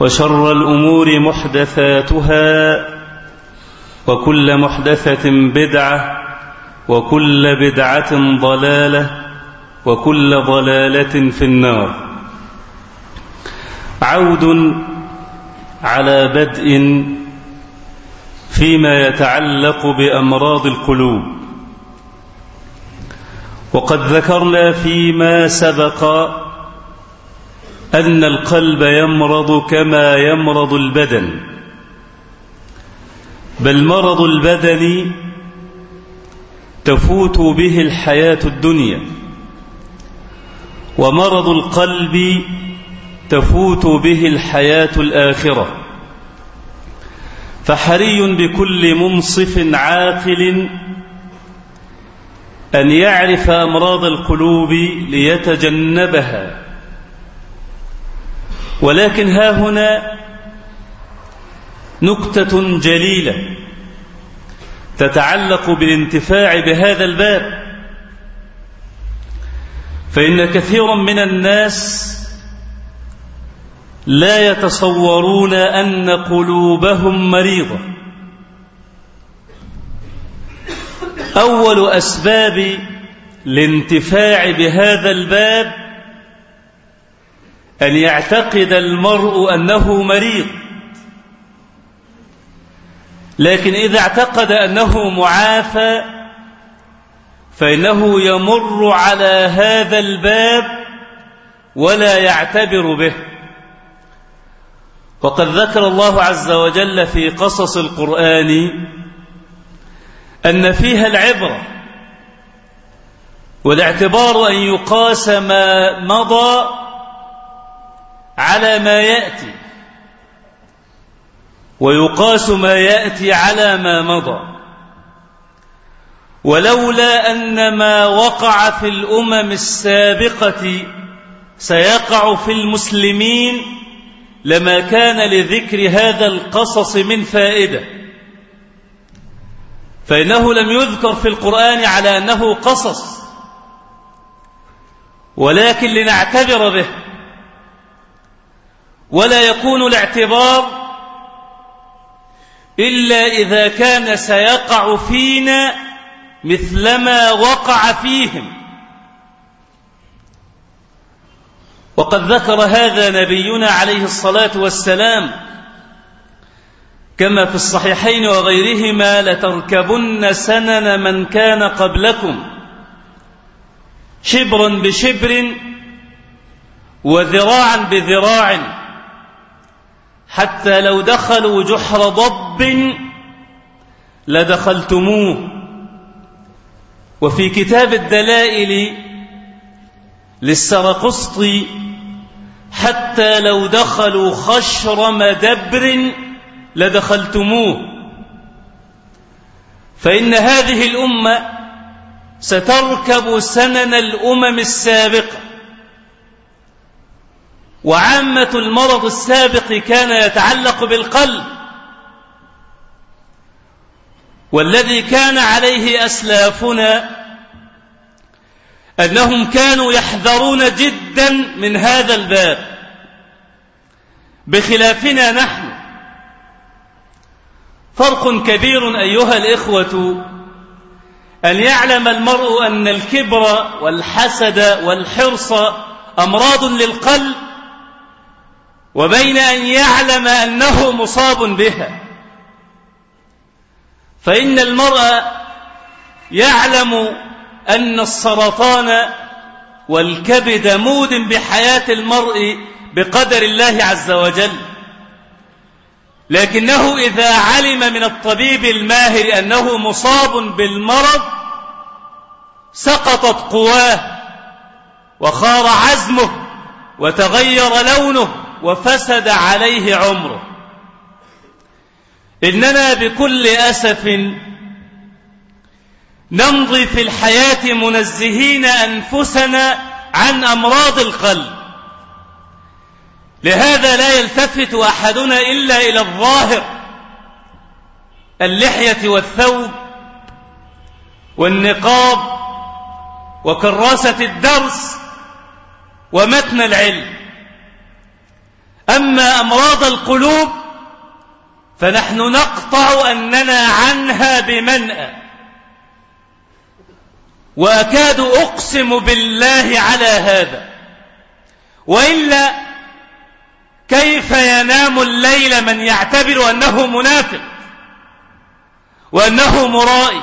وشر الأمور محدثاتها وكل محدثة بدعة وكل بدعة ضلالة وكل ضلالة في النار. عود على بدء فيما يتعلق بأمراض القلوب. وقد ذكرنا فيما سبق أن القلب يمرض كما يمرض البدن. بل مرض البدن تفوت به الحياة الدنيا ومرض القلب تفوت به الحياة الآخرة. فحري بكل منصف عاقل أن يعرف أمراض القلوب ليتجنبها. ولكن ها هنا نكتة جليلة تتعلق بالانتفاع بهذا الباب. فإن كثيرا من الناس لا يتصورون أن قلوبهم مريضة. أول أسباب الانتفاع بهذا الباب أن يعتقد المرء أنه مريض. لكن إذا اعتقد أنه معافى فإنه يمر على هذا الباب ولا يعتبر به. وقد ذكر الله عز وجل في قصص القرآن أن فيها العبرة والاعتبار أن يقاس ما مضى على ما يأتي. ويقاس ما يأتي على ما مضى. ولولا أن ما وقع في الأمم السابقة سيقع في المسلمين لما كان لذكر هذا القصص من فائدة. فإنه لم يذكر في القرآن على أنه قصص. ولكن لنعتبر به. ولا يكون الاعتبار إلا إذا كان سيقع فينا مثلما وقع فيهم. وقد ذكر هذا نبينا عليه الصلاة والسلام كما في الصحيحين وغيرهما لتركبن سنن من كان قبلكم شبرا بشبر وذراعا بذراع. حتى لو دخلوا جحر ضب لدخلتموه. وفي كتاب الدلائل للسرقسطي حتى لو دخلوا خشر مدبر لدخلتموه. فإن هذه الأمة ستركب سنن الأمم السابقة. وعامة المرض السابق كان يتعلق بالقلب والذي كان عليه أسلافنا أنهم كانوا يحذرون جدا من هذا الباب بخلافنا نحن. فرق كبير أيها الإخوة أن يعلم المرء أن الكبر والحسد والحرص أمراض للقلب وبين أن يعلم أنه مصاب بها. فإن المرء يعلم أن السرطان والكبد مود بحياة المرء بقدر الله عز وجل. لكنه إذا علم من الطبيب الماهر أنه مصاب بالمرض سقطت قواه وخار عزمه وتغير لونه وفسد عليه عمره. إننا بكل أسف نمضي في الحياة منزهين أنفسنا عن أمراض القلب. لهذا لا يلتفت أحدنا إلا إلى الظاهر اللحية والثوب والنقاب وكراسة الدرس ومتن العلم. أما أمراض القلوب فنحن نقطع أننا عنها بمنأى. وأكاد أقسم بالله على هذا. وإلا كيف ينام الليل من يعتبر أنه منافق؟ وأنه مرائي؟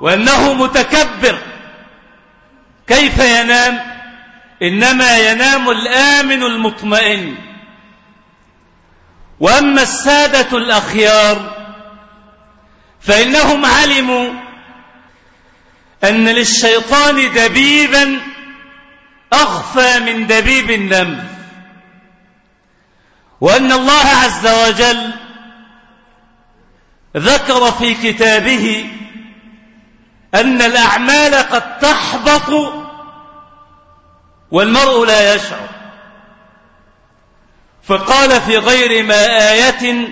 وأنه متكبر؟ كيف ينام؟ إنما ينام الآمن المطمئن. وأما السادة الأخيار فإنهم علموا أن للشيطان دبيبا أخفى من دبيب النمل وأن الله عز وجل ذكر في كتابه أن الأعمال قد تحبط والمرء لا يشعر. فقال في غير ما آية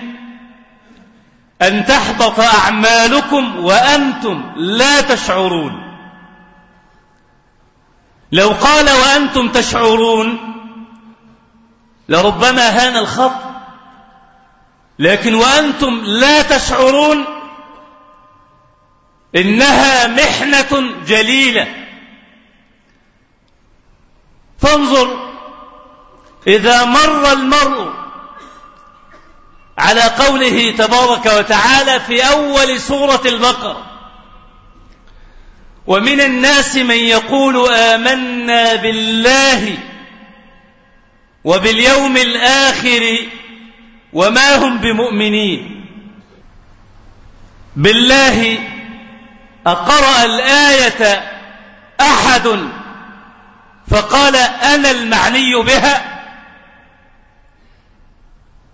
أن تحبط أعمالكم وأنتم لا تشعرون. لو قال وأنتم تشعرون لربما هان الخط لكن وأنتم لا تشعرون إنها محنة جليلة. فانظر إذا مر المرء على قوله تبارك وتعالى في أول سورة البقرة ومن الناس من يقول آمنا بالله وباليوم الآخر وما هم بمؤمنين. بالله أقرأ الآية أحد فقال أنا المعني بها؟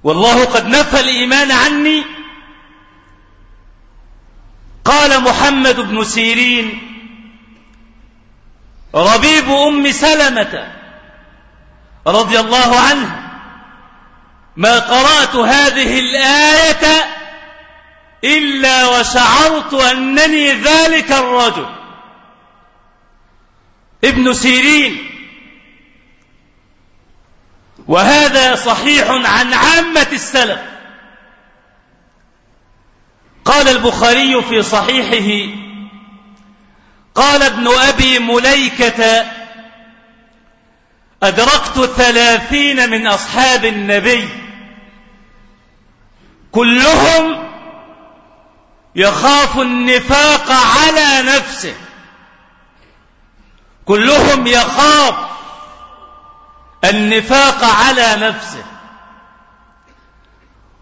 والله قد نفى الإيمان عني. قال محمد بن سيرين ربيب أم سلمة رضي الله عنه ما قرأت هذه الآية إلا وشعرت أنني ذلك الرجل. ابن سيرين وهذا صحيح عن عامة السلف. قال البخاري في صحيحه قال ابن أبي مليكة أدركت ثلاثين من أصحاب النبي كلهم يخاف النفاق على نفسه. كلهم يخاف النفاق على نفسه.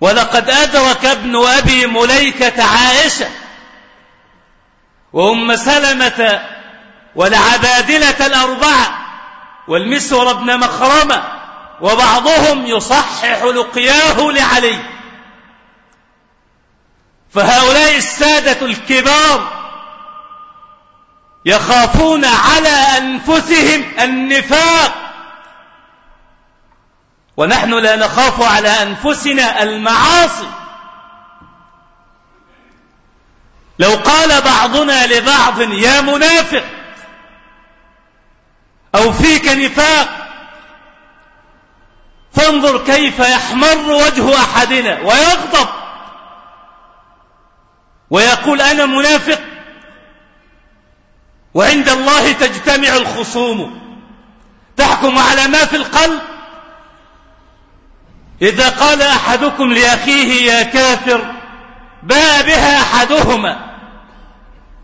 ولقد أدرك ابن أبي مليكة عائشة وأم سلمة والعبادلة الأربعة والمسور بن مخرمة وبعضهم يصحح لقياه لعلي. فهؤلاء السادة الكبار يخافون على أنفسهم النفاق ونحن لا نخاف على أنفسنا المعاصي. لو قال بعضنا لبعض يا منافق أو فيك نفاق فانظر كيف يحمر وجه أحدنا ويغضب ويقول أنا منافق وعند الله تجتمع الخصوم تحكم على ما في القلب إذا قال أحدكم لأخيه يا كافر باء بها أحدهما؟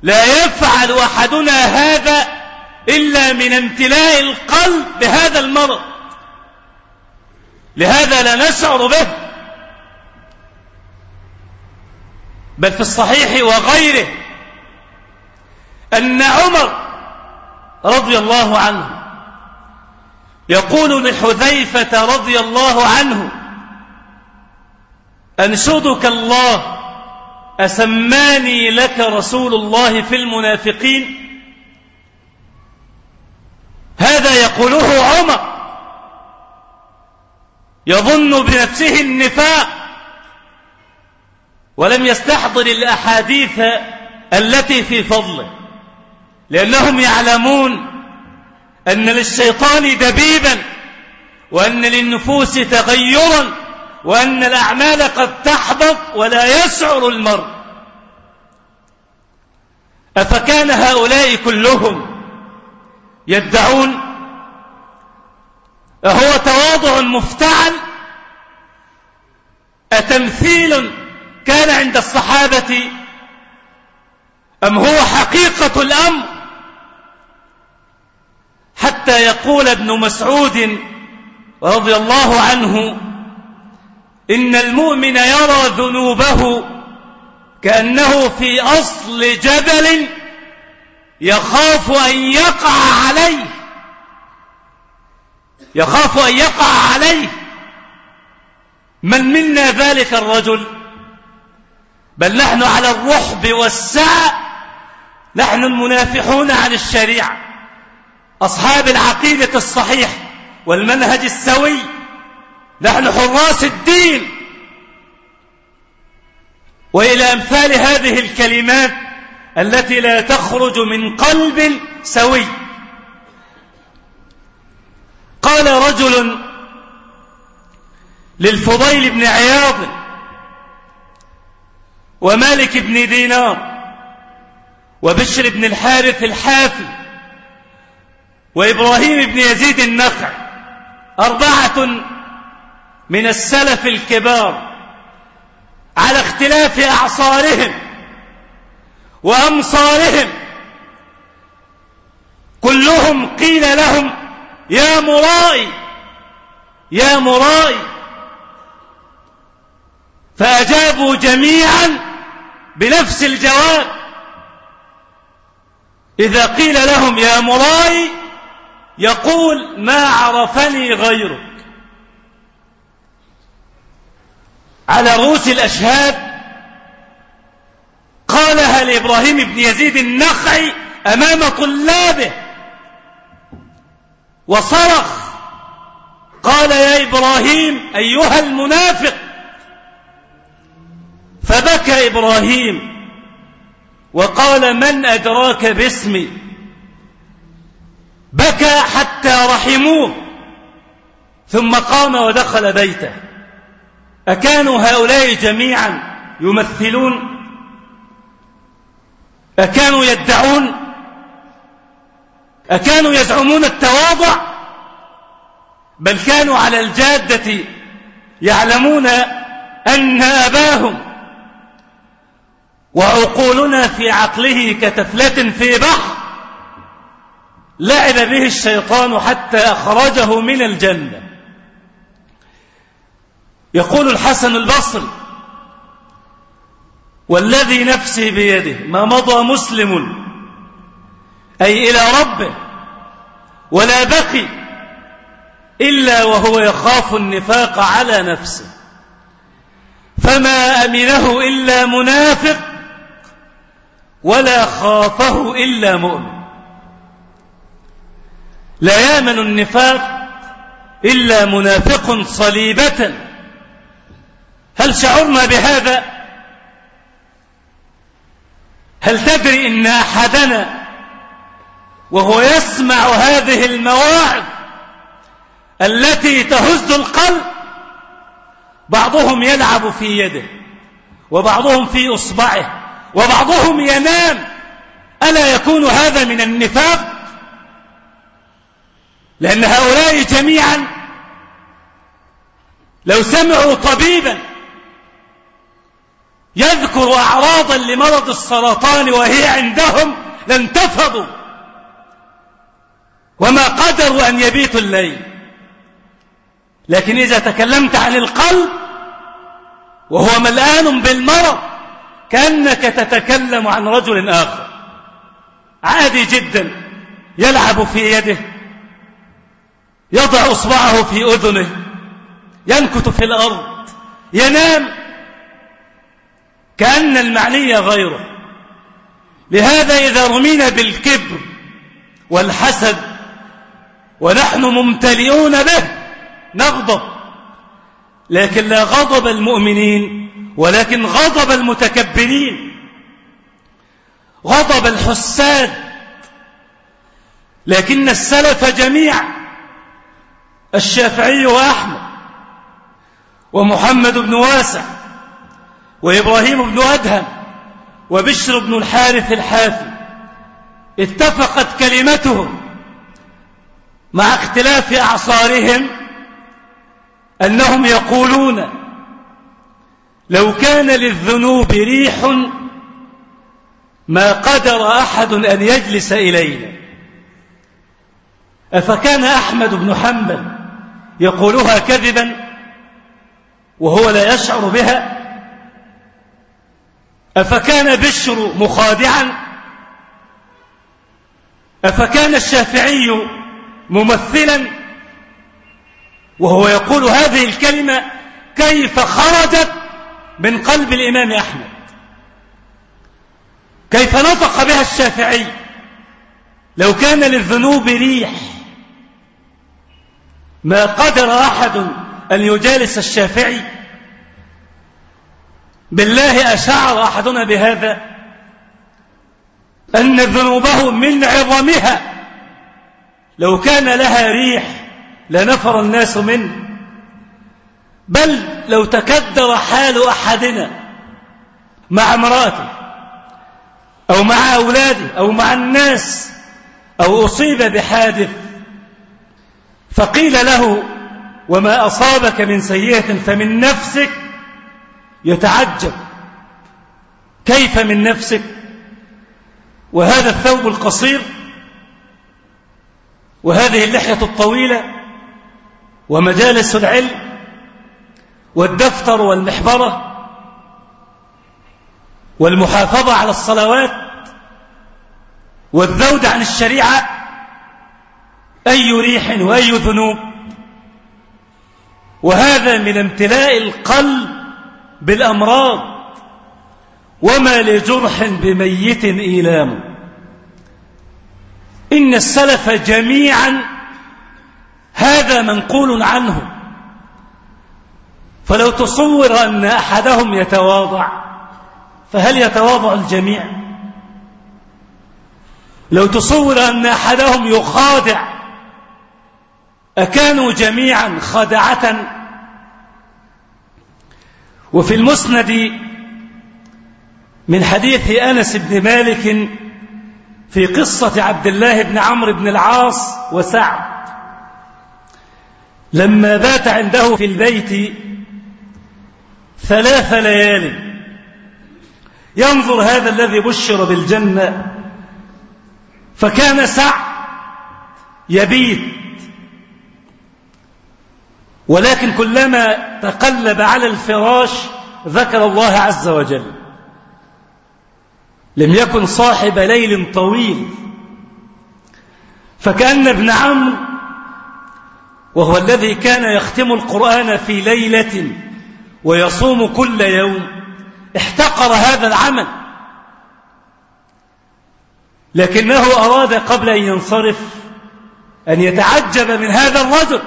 لا يفعل أحدنا هذا إلا من امتلاء القلب بهذا المرض. لهذا لا نشعر به. بل في الصحيح وغيره أن عمر رضي الله عنه يقول لحذيفة رضي الله عنه أنشدك الله أسماني لك رسول الله في المنافقين. هذا يقوله عمر. يظن بنفسه النفاق ولم يستحضر الأحاديث التي في فضله لأنهم يعلمون أن للشيطان دبيبا وأن للنفوس تغيرا. وأن الأعمال قد تحبط ولا يشعر المرء. أفكان هؤلاء كلهم يدعون أهو تواضع مفتعل أتمثيل كان عند الصحابة أم هو حقيقة الأمر؟ حتى يقول ابن مسعود رضي الله عنه إن المؤمن يرى ذنوبه كأنه في أصل جبل يخاف أن يقع عليه. يخاف أن يقع عليه. من منا ذلك الرجل؟ بل نحن على الرحب والسعة. نحن المنافحون عن الشريعة. أصحاب العقيدة الصحيح والمنهج السوي نحن حراس الدين. وإلى أمثال هذه الكلمات التي لا تخرج من قلب سوي. قال رجل للفضيل بن عياض ومالك بن دينار وبشر بن الحارث الحافي وإبراهيم بن يزيد النخع أربعة من السلف الكبار على اختلاف أعصارهم وأمصارهم. كلهم قيل لهم يا مرائي يا مرائي فأجابوا جميعا بنفس الجواب. إذا قيل لهم يا مرائي يقول ما عرفني غيرك. على رؤوس الأشهاد قالها لإبراهيم بن يزيد النخعي أمام طلابه. وصرخ قال يا إبراهيم أيها المنافق. فبكى إبراهيم وقال من أدراك باسمي؟ بكى حتى رحموه. ثم قام ودخل بيته. أكانوا هؤلاء جميعا يمثلون؟ أكانوا يدعون؟ أكانوا يزعمون التواضع؟ بل كانوا على الجادة يعلمون أن أباهم وعقولنا في عقله كتفلة في بحر لعب به الشيطان حتى أخرجه من الجنة. يقول الحسن البصري والذي نفسي بيده ما مضى مسلم أي إلى ربه ولا بقي إلا وهو يخاف النفاق على نفسه. فما أمنه إلا منافق ولا خافه إلا مؤمن. لا يامن النفاق إلا منافق صليبة. هل شعرنا بهذا؟ هل تدري إن أحدنا وهو يسمع هذه المواعظ التي تهز القلب بعضهم يلعب في يده وبعضهم في أصبعه وبعضهم ينام ألا يكون هذا من النفاق؟ لأن هؤلاء جميعا لو سمعوا طبيبا يذكر أعراضا لمرض السرطان وهي عندهم لانتفضوا وما قدروا أن يبيتوا الليل. لكن إذا تكلمت عن القلب وهو ملآن بالمرض كأنك تتكلم عن رجل آخر. عادي جدا. يلعب في يده. يضع إصبعه في أذنه. ينكت في الأرض. ينام. كأن المعني غيره. لهذا إذا رمينا بالكبر والحسد ونحن ممتلئون به نغضب. لكن لا غضب المؤمنين ولكن غضب المتكبرين. غضب الحساد. لكن السلف جميعا الشافعي وأحمد ومحمد بن واسع وإبراهيم بن أدهم وبشر بن الحارث الحافي اتفقت كلمتهم مع اختلاف أعصارهم أنهم يقولون لو كان للذنوب ريح ما قدر أحد أن يجلس إلينا. أفكان أحمد بن حنبل يقولها كذبا وهو لا يشعر بها؟ أفكان بشر مخادعا؟ أفكان الشافعي ممثلا؟ وهو يقول هذه الكلمة كيف خرجت من قلب الإمام أحمد؟ كيف نطق بها الشافعي؟ لو كان للذنوب ريح ما قدر أحد أن يجالس الشافعي؟ بالله أشعر أحدنا بهذا أن ذنوبه من عظمها. لو كان لها ريح لنفر الناس منه. بل لو تكدر حال أحدنا مع امرأته أو مع أولاده أو مع الناس أو أصيب بحادث فقيل له وما أصابك من سيئة فمن نفسك يتعجب كيف من نفسك؟ وهذا الثوب القصير وهذه اللحية الطويلة ومجالس العلم والدفتر والمحبرة والمحافظة على الصلوات والذود عن الشريعة أي ريح وأي ذنوب. وهذا من امتلاء القلب بالأمراض. وما لجرح بميت إيلام. إن السلف جميعا هذا منقول عنه. فلو تصور أن أحدهم يتواضع فهل يتواضع الجميع؟ لو تصور أن أحدهم يخادع أكانوا جميعا خدعة وفي المسند من حديث أنس بن مالك في قصة عبد الله بن عمرو بن العاص وسعد. لما بات عنده في البيت ثلاث ليال ينظر هذا الذي بشر بالجنة فكان سعد يبيت. ولكن كلما تقلب على الفراش ذكر الله عز وجل. لم يكن صاحب ليل طويل. فكأن ابن عمرو وهو الذي كان يختم القرآن في ليلة ويصوم كل يوم احتقر هذا العمل. لكنه أراد قبل أن ينصرف أن يتعجب من هذا الرجل.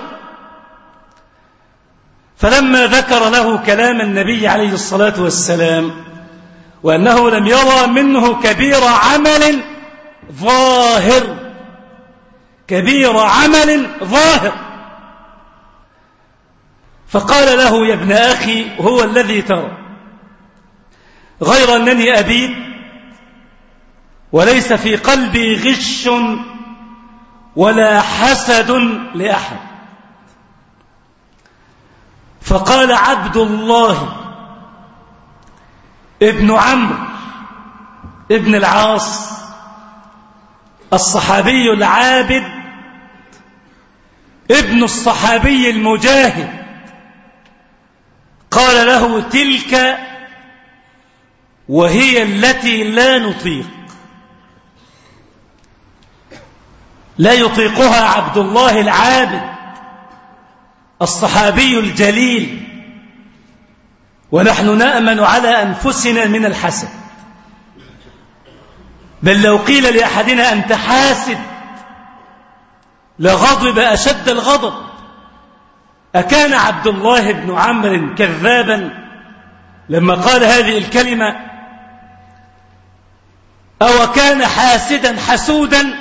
فلما ذكر له كلام النبي عليه الصلاة والسلام وأنه لم يرى منه كبير عمل ظاهر كبير عمل ظاهر. فقال له يا ابن أخي هو الذي ترى غير أنني أبيت وليس في قلبي غش ولا حسد لأحد. فقال عبد الله ابن عمرو ابن العاص الصحابي العابد ابن الصحابي المجاهد قال له تلك وهي التي لا نطيق. لا يطيقها عبد الله العابد. الصحابي الجليل. ونحن نأمن على أنفسنا من الحسد. بل لو قيل لأحدنا أنت حاسد لغضب أشد الغضب. أكان عبد الله بن عمرو كذابا لما قال هذه الكلمة. أو كان حاسدا حسودا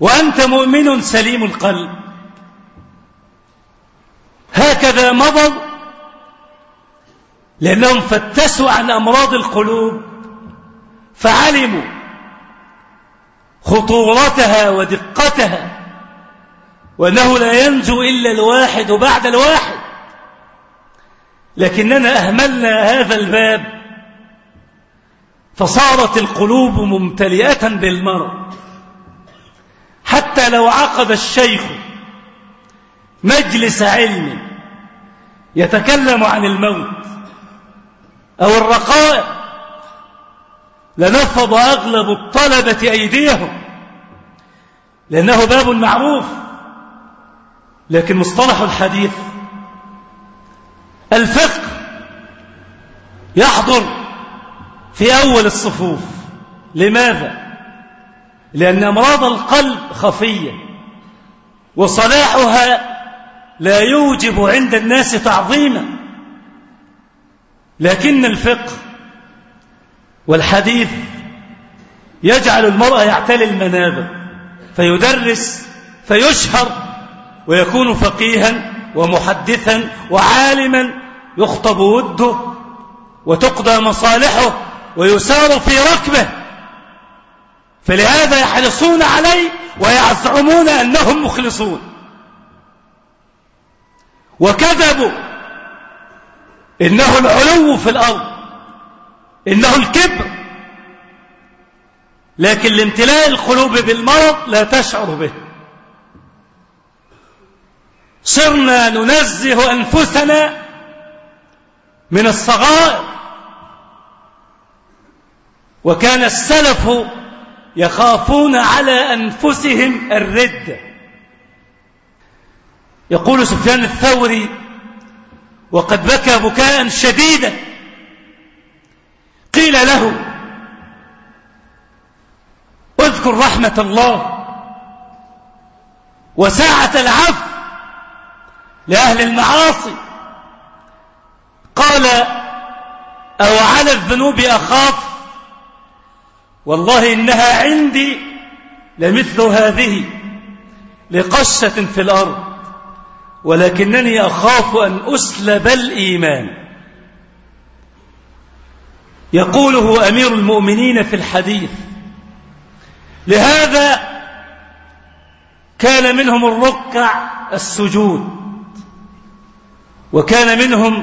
وأنت مؤمن سليم القلب. هكذا مضوا لأنهم فتسوا عن أمراض القلوب فعلموا خطورتها ودقتها وأنه لا ينجو إلا الواحد بعد الواحد. لكننا أهملنا هذا الباب فصارت القلوب ممتلئة بالمرض. حتى لو عقد الشيخ مجلس علم يتكلم عن الموت أو الرقائق. لنفض أغلب الطلبة أيديهم لأنه باب معروف لكن مصطلح الحديث. الفقه يحضر في أول الصفوف. لماذا؟ لأن أمراض القلب خفية وصلاحها لا يوجب عند الناس تعظيما. لكن الفقه والحديث يجعل المرأة يعتلي المنابر فيدرس فيشهر ويكون فقيها ومحدثا وعالما يخطب وده وتقضى مصالحه ويسار في ركبه. فلهذا يحرصون عليه ويزعمون أنهم مخلصون. وكذبوا. إنه العلو في الأرض. إنه الكبر. لكن لامتلاء القلوب بالمرض لا تشعر به. صرنا ننزه أنفسنا من الصغائر. وكان السلف يخافون على أنفسهم الردة يقول سفيان الثوري وقد بكى بكاء شديدا. قيل له اذكر رحمة الله وساعة العفو لأهل المعاصي. قال أو على الذنوب أخاف؟ والله إنها عندي لمثل هذه لقشة في الأرض. ولكنني أخاف أن أسلب الإيمان. يقوله أمير المؤمنين في الحديث لهذا كان منهم الركع السجود وكان منهم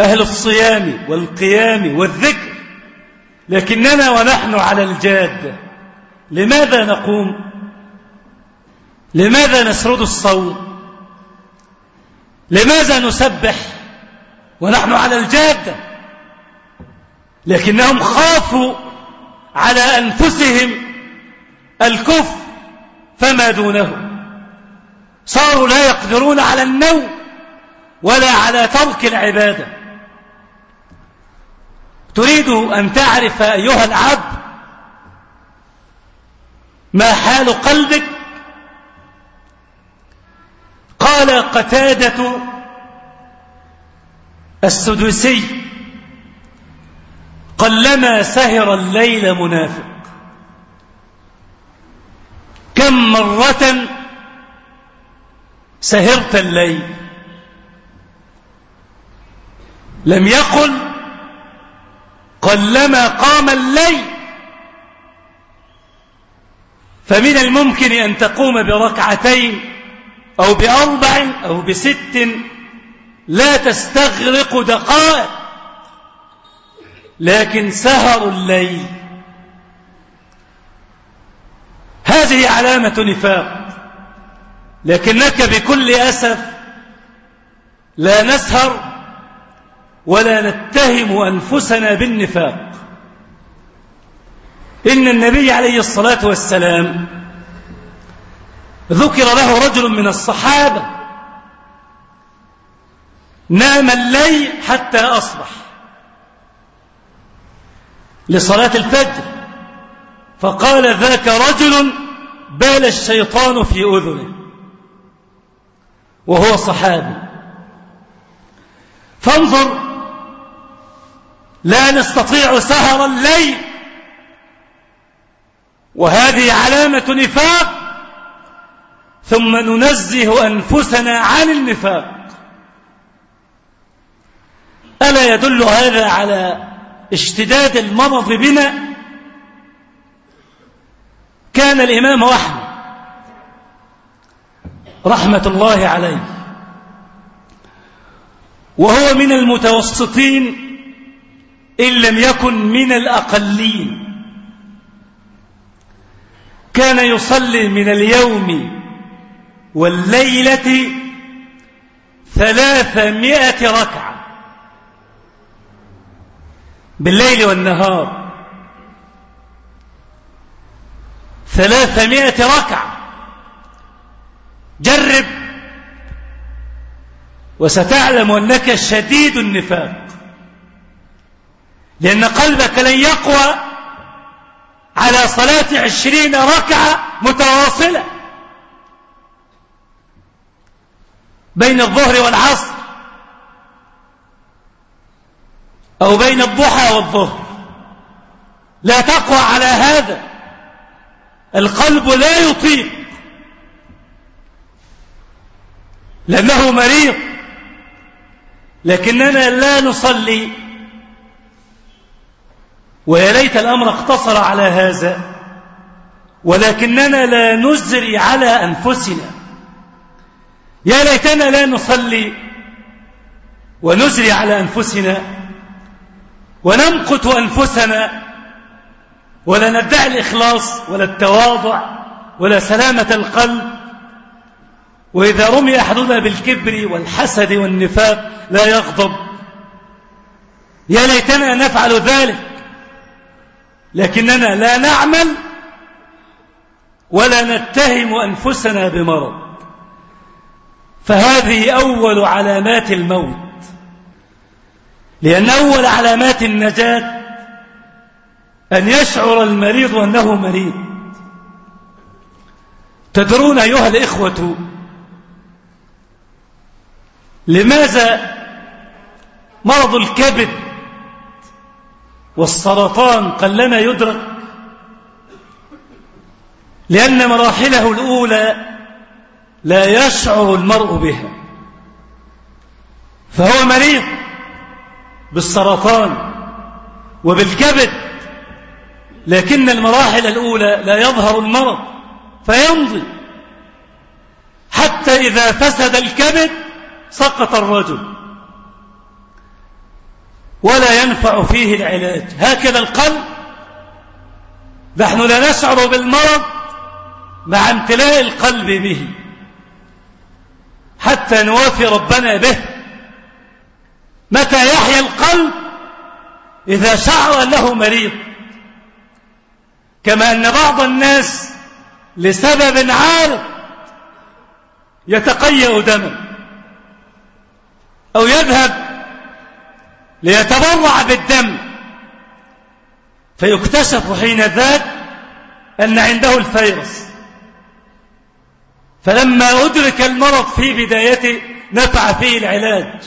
أهل الصيام والقيام والذكر لكننا ونحن على الجادة لماذا نقوم؟ لماذا نسرد الصوم لماذا نسبح ونحن على الجادة لكنهم خافوا على أنفسهم الكفر فما دونه. صاروا لا يقدرون على النوم ولا على ترك العبادة. تريد أن تعرف أيها العبد ما حال قلبك؟ قال قتادة السدوسي قلما سهر الليل منافق. كم مرة سهرت الليل؟ لم يقل قلما قام الليل. فمن الممكن أن تقوم بركعتين أو بأربع أو بست لا تستغرق دقائق. لكن سهر الليل. هذه علامة نفاق. لكنك بكل أسف لا نسهر ولا نتهم أنفسنا بالنفاق. إن النبي عليه الصلاة والسلام ذكر له رجل من الصحابة. نام الليل حتى أصبح. لصلاة الفجر. فقال ذاك رجل بال الشيطان في أذنه. وهو صحابي. فانظر. لا نستطيع سهر الليل. وهذه علامة نفاق. ثم ننزه أنفسنا عن النفاق. ألا يدل هذا على اشتداد المرض بنا؟ كان الإمام أحمد رحمة الله عليه وهو من المتوسطين إن لم يكن من الأقلين. كان يصلي من اليوم والليلة ثلاثمائة ركعة. بالليل والنهار ثلاثمائة ركعة. جرب وستعلم أنك شديد النفاق لأن قلبك لن يقوى على صلاة عشرين ركعة متواصلة. بين الظهر والعصر أو بين الضحى والظهر. لا تقوى على هذا. القلب لا يطيق لأنه مريض. لكننا لا نصلي. ويا ليت الأمر اقتصر على هذا. ولكننا لا نزري على أنفسنا. يا ليتنا لا نصلي ونزري على أنفسنا ونمقت أنفسنا ولا ندعي الإخلاص ولا التواضع ولا سلامة القلب. وإذا رمي أحدنا بالكبر والحسد والنفاق لا يغضب. يا ليتنا نفعل ذلك لكننا لا نعمل ولا نتهم أنفسنا بمرض. فهذه أول علامات الموت. لأن أول علامات النجاة أن يشعر المريض أنه مريض. تدرون أيها الإخوة لماذا مرض الكبد والسرطان قلما يدرك؟ لأن مراحله الأولى لا يشعر المرء بها. فهو مريض بالسرطان وبالكبد لكن المراحل الأولى لا يظهر المرض فيمضي. حتى إذا فسد الكبد سقط الرجل. ولا ينفع فيه العلاج. هكذا القلب. نحن لا نشعر بالمرض مع امتلاء القلب به. حتى نوافي ربنا به. متى يحيا القلب؟ إذا شعر له مريض. كما أن بعض الناس لسبب عارض يتقيأ دما أو يذهب ليتبرع بالدم. فيكتشف حين ذاك أن عنده الفيروس. فلما أدرك المرض في بدايته نفع فيه العلاج.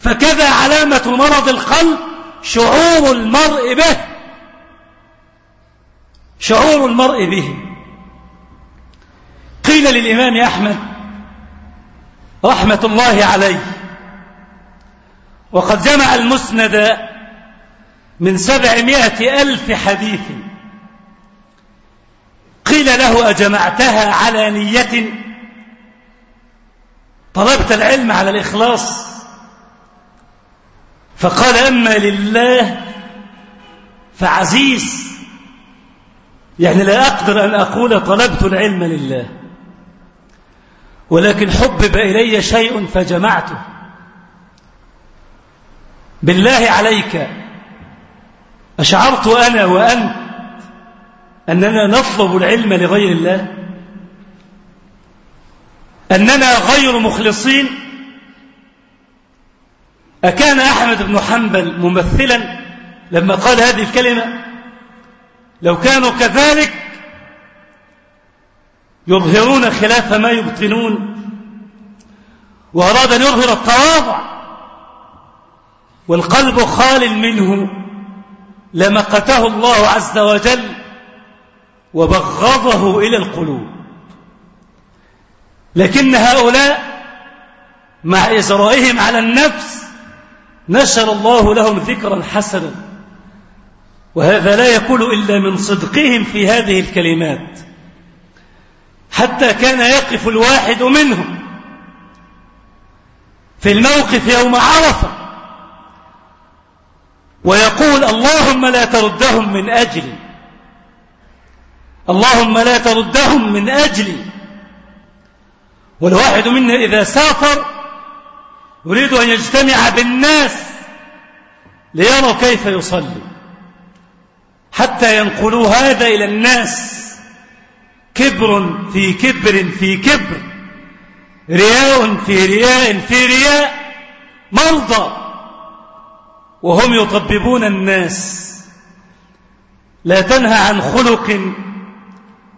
فكذا علامة مرض القلب شعور المرء به. شعور المرء به. قيل للإمام أحمد رحمة الله عليه وقد جمع المسند من سبعمائة ألف حديث. قيل له أجمعتها على نية؟ طلبت العلم على الإخلاص. فقال أما لله فعزيز. يعني لا أقدر أن أقول طلبت العلم لله. ولكن حبب إلي شيء فجمعته. بالله عليك أشعرت أنا وأنت أننا نطلب العلم لغير الله. أننا غير مخلصين. أكان أحمد بن حنبل ممثلا لما قال هذه الكلمة؟ لو كانوا كذلك يظهرون خلاف ما يبطنون. وأراد أن يظهر التواضع. والقلب خال منه لمقته الله عز وجل. وبغضه إلى القلوب. لكن هؤلاء مع إزرائهم على النفس نشر الله لهم ذكرا حسنا. وهذا لا يكون إلا من صدقهم في هذه الكلمات. حتى كان يقف الواحد منهم في الموقف يوم عرفة ويقول اللهم لا تردهم من أجلي اللهم لا تردهم من أجلي. والواحد منا إذا سافر يريد أن يجتمع بالناس ليروا كيف يصلي حتى ينقلوا هذا إلى الناس. كبر في كبر في كبر رياء في رياء في رياء مرضى. وهم يطببون الناس. لا تنهى عن خلق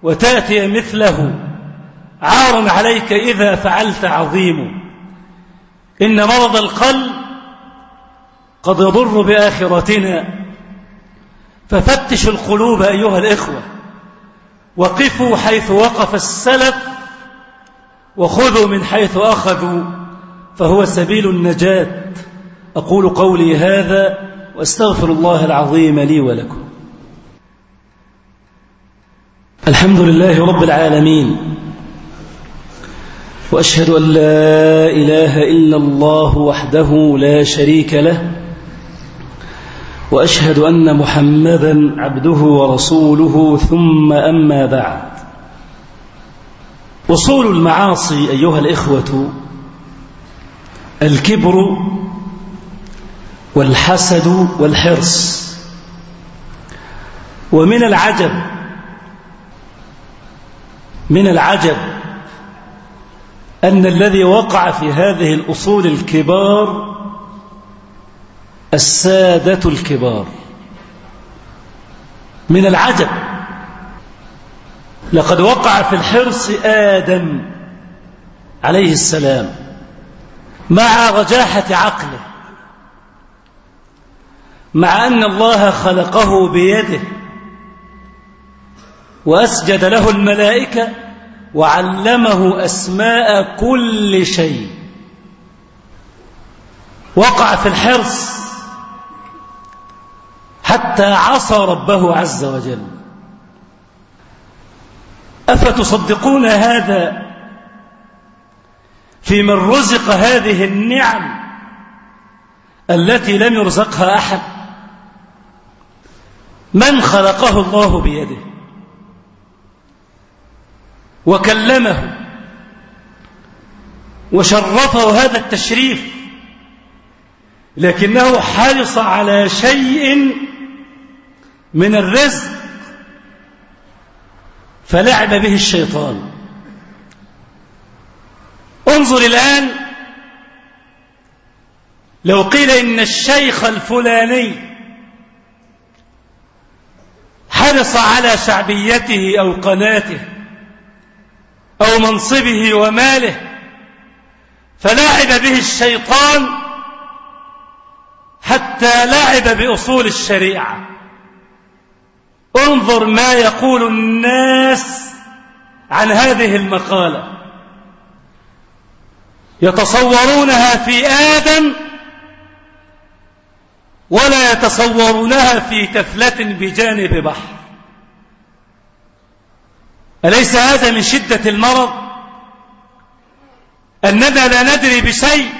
وتأتي مثله. عار عليك إذا فعلت عظيم. إن مرض القلب قد يضر بآخرتنا. ففتشوا القلوب أيها الإخوة. وقفوا حيث وقف السلف. وخذوا من حيث أخذوا. فهو سبيل النجاة. أقول قولي هذا وأستغفر الله العظيم لي ولكم. الحمد لله رب العالمين. وأشهد أن لا إله إلا الله وحده لا شريك له. وأشهد أن محمدا عبده ورسوله ثم أما بعد. وصول المعاصي أيها الإخوة الكبر والحسد والحرص. ومن العجب من العجب أن الذي وقع في هذه الأصول الكبار السادة الكبار. من العجب. لقد وقع في الحرص آدم عليه السلام مع رجاحة عقله مع أن الله خلقه بيده. وأسجد له الملائكة وعلمه أسماء كل شيء. وقع في الحرص حتى عصى ربه عز وجل. أفتصدقون هذا في من رزق هذه النعم التي لم يرزقها أحد؟ من خلقه الله بيده؟ وكلمه وشرفه هذا التشريف لكنه حرص على شيء من الرزق فلعب به الشيطان. انظر الآن لو قيل إن الشيخ الفلاني حرص على شعبيته أو قناته أو منصبه وماله فلاعب به الشيطان حتى لعب بأصول الشريعة. انظر ما يقول الناس عن هذه المقالة. يتصورونها في آدم ولا يتصورونها في تفلة بجانب بحر. أليس هذا من شدة المرض؟ أننا لا ندري بشيء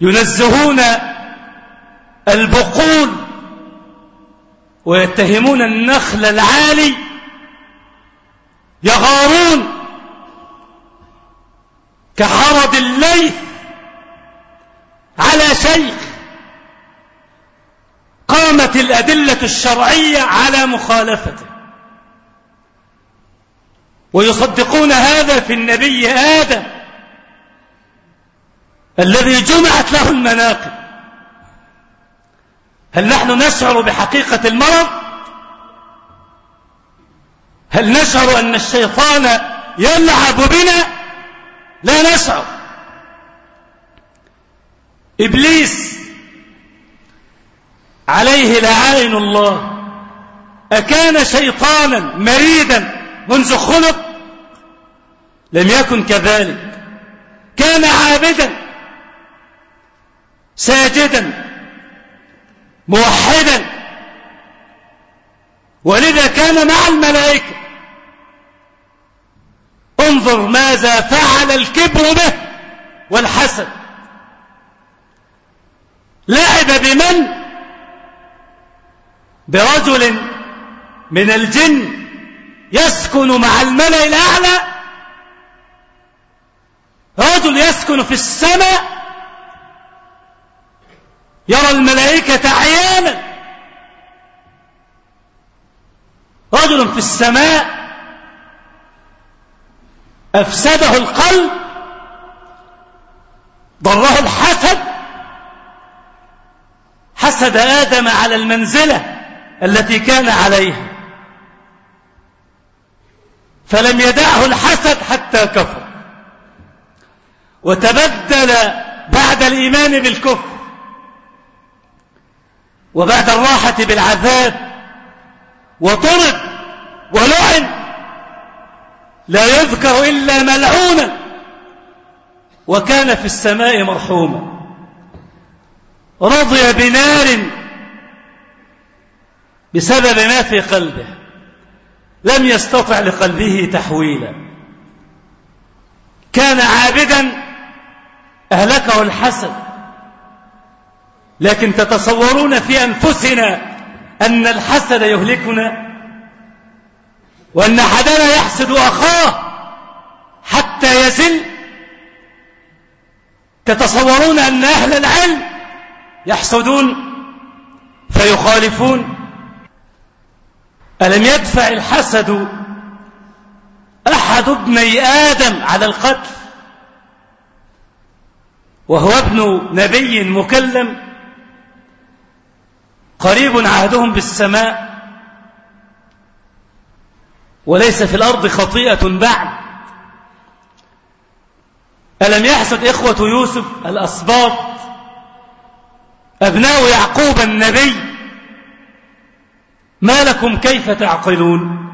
ينزهون البقول ويتهمون النخل العالي يغارون كحرد الليث على شيخ قامت الأدلة الشرعية على مخالفته. ويصدقون هذا في النبي آدم الذي جمعت له المناقب. هل نحن نشعر بحقيقة المرض؟ هل نشعر أن الشيطان يلعب بنا؟ لا نشعر. إبليس عليه لعائن الله. أكان شيطانا مريدا منذ خلق لم يكن كذلك. كان عابدا ساجدا موحدا. ولذا كان مع الملائكة. انظر ماذا فعل الكبر به والحسد. لعب بمن؟ برجل من الجن يسكن مع الملأ الأعلى. رجل يسكن في السماء يرى الملائكة عيانا رجل في السماء أفسده القلب ضره الحسد. حسد آدم على المنزلة. التي كان عليها. فلم يدعه الحسد حتى كفر. وتبدل بعد الإيمان بالكفر. وبعد الراحة بالعذاب. وطرد ولعن. لا يذكر إلا ملعونا. وكان في السماء مرحوما. رضي بنار بسبب ما في قلبه. لم يستطع لقلبه تحويلا. كان عابدا أهلكه الحسد. لكن تتصورون في أنفسنا أن الحسد يهلكنا وأن أحدنا يحسد أخاه حتى يزل. تتصورون أن أهل العلم يحسدون فيخالفون. ألم يدفع الحسد أحد ابني آدم على القتل؟ وهو ابن نبي مكلم قريب عهدهم بالسماء وليس في الأرض خطيئة بعد. ألم يحسد إخوة يوسف الأسباط أبناء يعقوب النبي؟ ما لكم كيف تعقلون؟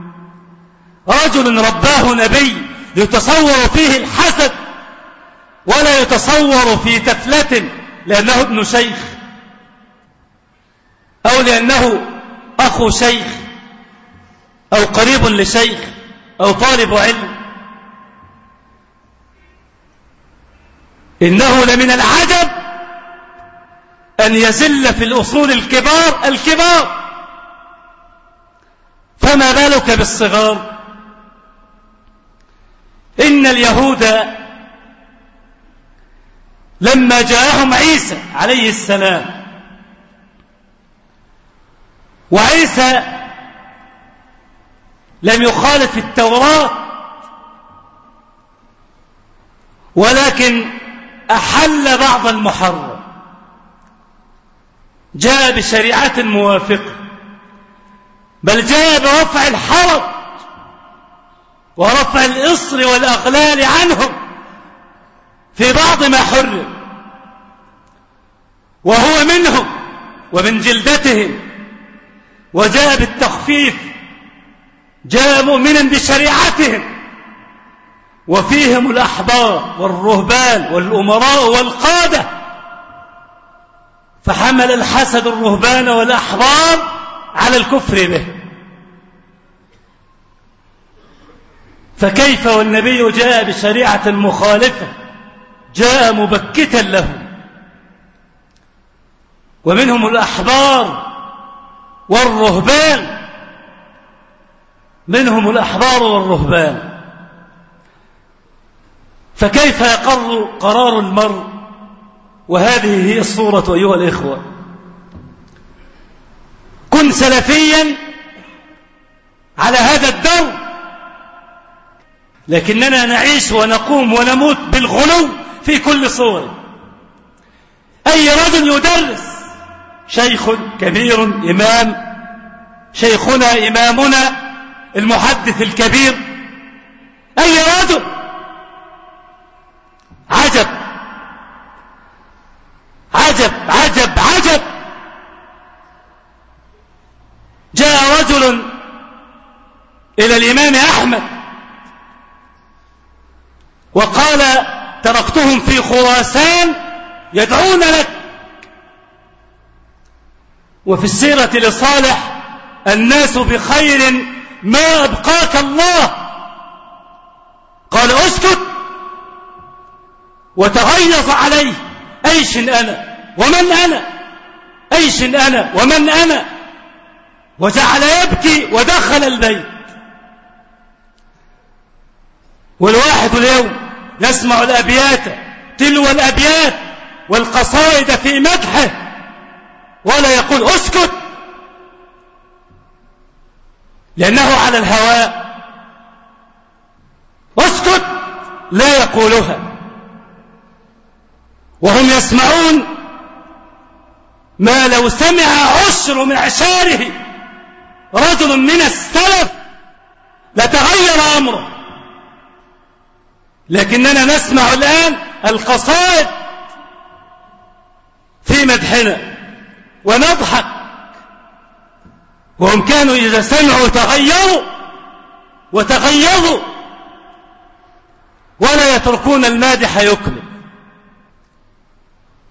رجل رباه نبي يتصور فيه الحسد ولا يتصور في تفلة لأنه ابن شيخ أو لأنه أخو شيخ أو قريب لشيخ أو طالب علم. إنه لمن العجب أن يزل في الأصول الكبار الكبار فما بالك بالصغار؟ إن اليهود لما جاءهم عيسى عليه السلام وعيسى لم يخالف التوراة ولكن أحل بعض المحرم جاء بشريعة موافقة. بل جاء برفع الحرج ورفع الإصر والأغلال عنهم في بعض ما حرم وهو منهم ومن جلدتهم. وجاء بالتخفيف. جاء مؤمنا بشريعتهم. وفيهم الأحبار والرهبان والأمراء والقادة. فحمل الحسد الرهبان والأحبار على الكفر به. فكيف والنبي جاء بشريعة مخالفة؟ جاء مبكتا له. ومنهم الأحبار والرهبان. منهم الأحبار والرهبان. فكيف يقر قرار المرء؟ وهذه هي الصورة أيها الإخوة. كن سلفيا على هذا الدور. لكننا نعيش ونقوم ونموت بالغلو في كل صور. أي رجل يدرس؟ شيخ كبير إمام. شيخنا إمامنا المحدث الكبير. أي رجل؟ عجب. عجب عجب عجب جاء رجل إلى الإمام أحمد. وقال تركتهم في خراسان يدعون لك. وفي السيرة لصالح الناس بخير ما أبقاك الله. قال أسكت وتغيظ عليه أيش أنا ومن أنا؟ أيش أنا ومن أنا؟ وجعل يبكي ودخل البيت. والواحد اليوم يسمع الأبيات تلو الأبيات والقصائد في مدحه ولا يقول اسكت. لأنه على الهواء. اسكت لا يقولها. وهم يسمعون ما لو سمع عشر من عشاره رجل من السلف لتغير أمره. لكننا نسمع الآن القصائد في مدحنا ونضحك. وهم كانوا إذا سمعوا تغيروا وتغيروا ولا يتركون المادح يكمل.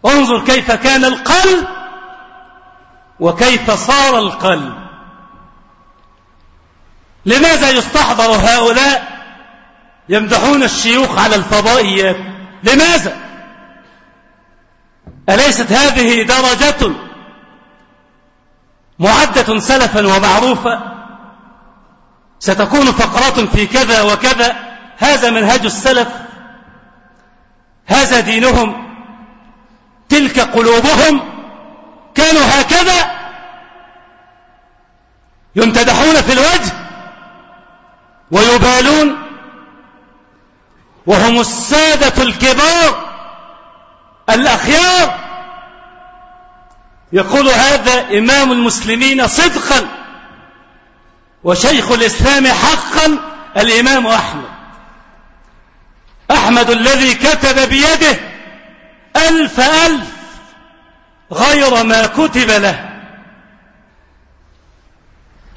انظر كيف كان القلب وكيف صار القلب. لماذا يستحضر هؤلاء يمدحون الشيوخ على الفضائيات. لماذا؟ أليست هذه درجة معدة سلفا ومعروفة؟ ستكون فقرات في كذا وكذا. هذا منهج السلف. هذا دينهم. تلك قلوبهم. كانوا هكذا يمتدحون في الوجه ويبالون وهم السادة الكبار الأخيار. يقول هذا إمام المسلمين صدقا وشيخ الإسلام حقا الإمام أحمد. أحمد الذي كتب بيده ألف ألف غير ما كتب له.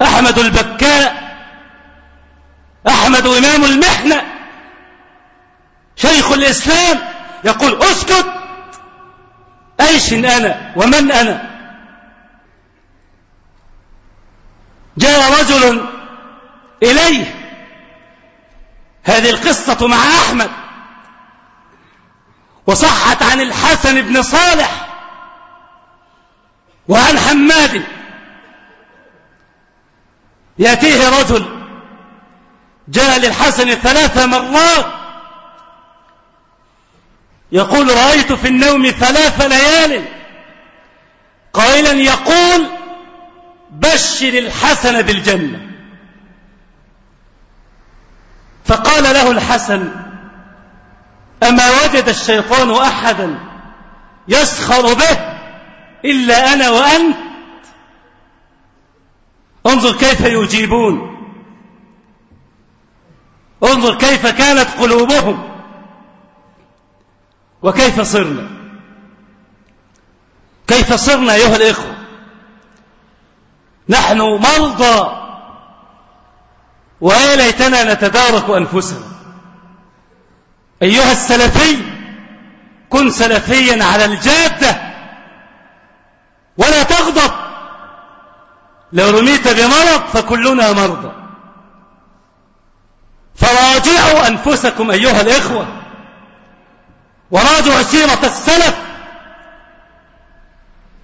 أحمد البكاء أحمد إمام المحنة الإسلام يقول أسكت. أيش أنا ومن أنا؟ جاء رجل إليه. هذه القصة مع أحمد. وصحت عن الحسن بن صالح وعن حماد. يأتيه رجل جاء للحسن ثلاث مرات. يقول رأيت في النوم ثلاث ليال. قائلا يقول بشر الحسن بالجنة. فقال له الحسن أما وجد الشيطان أحدا يسخر به إلا أنا وأنت؟ انظر كيف يجيبون. انظر كيف كانت قلوبهم. وكيف صرنا؟ كيف صرنا أيها الإخوة؟ نحن مرضى ويا ليتنا نتدارك أنفسنا. أيها السلفي كن سلفيا على الجادة ولا تغضب. لو رميت بمرض فكلنا مرضى. فراجعوا أنفسكم أيها الإخوة. وراجعوا سيرة السلف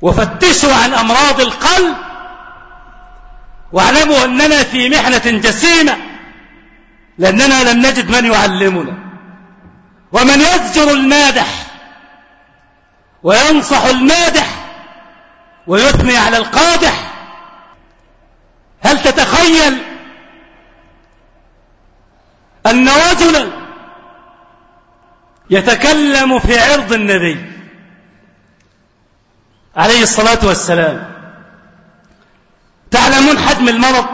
وفتشوا عن أمراض القلب واعلموا أننا في محنة جسيمة لأننا لم نجد من يعلمنا. ومن يزجر المادح وينصح المادح ويثني على القادح هل تتخيل أن رجلا يتكلم في عرض النبي عليه الصلاة والسلام. تعلمون حجم المرض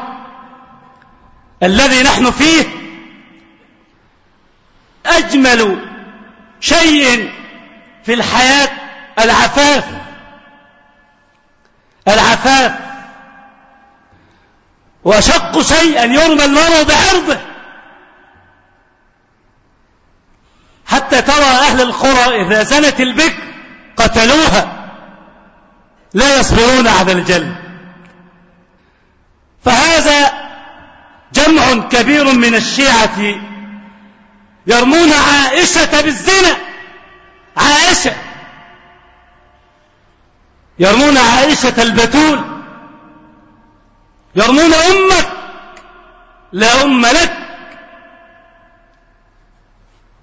الذي نحن فيه؟ أجمل شيء في الحياة العفاف. العفاف. وأشق شيء أن يرمى المرء بعرضه. حتى ترى أهل القرى إذا زنت البكر قتلوها. لا يصبرون على الجلد فهذا جمع كبير من الشيعة يرمون عائشة بالزنا. عائشة. يرمون عائشة البتول. يرمون أمك. لا أم لك.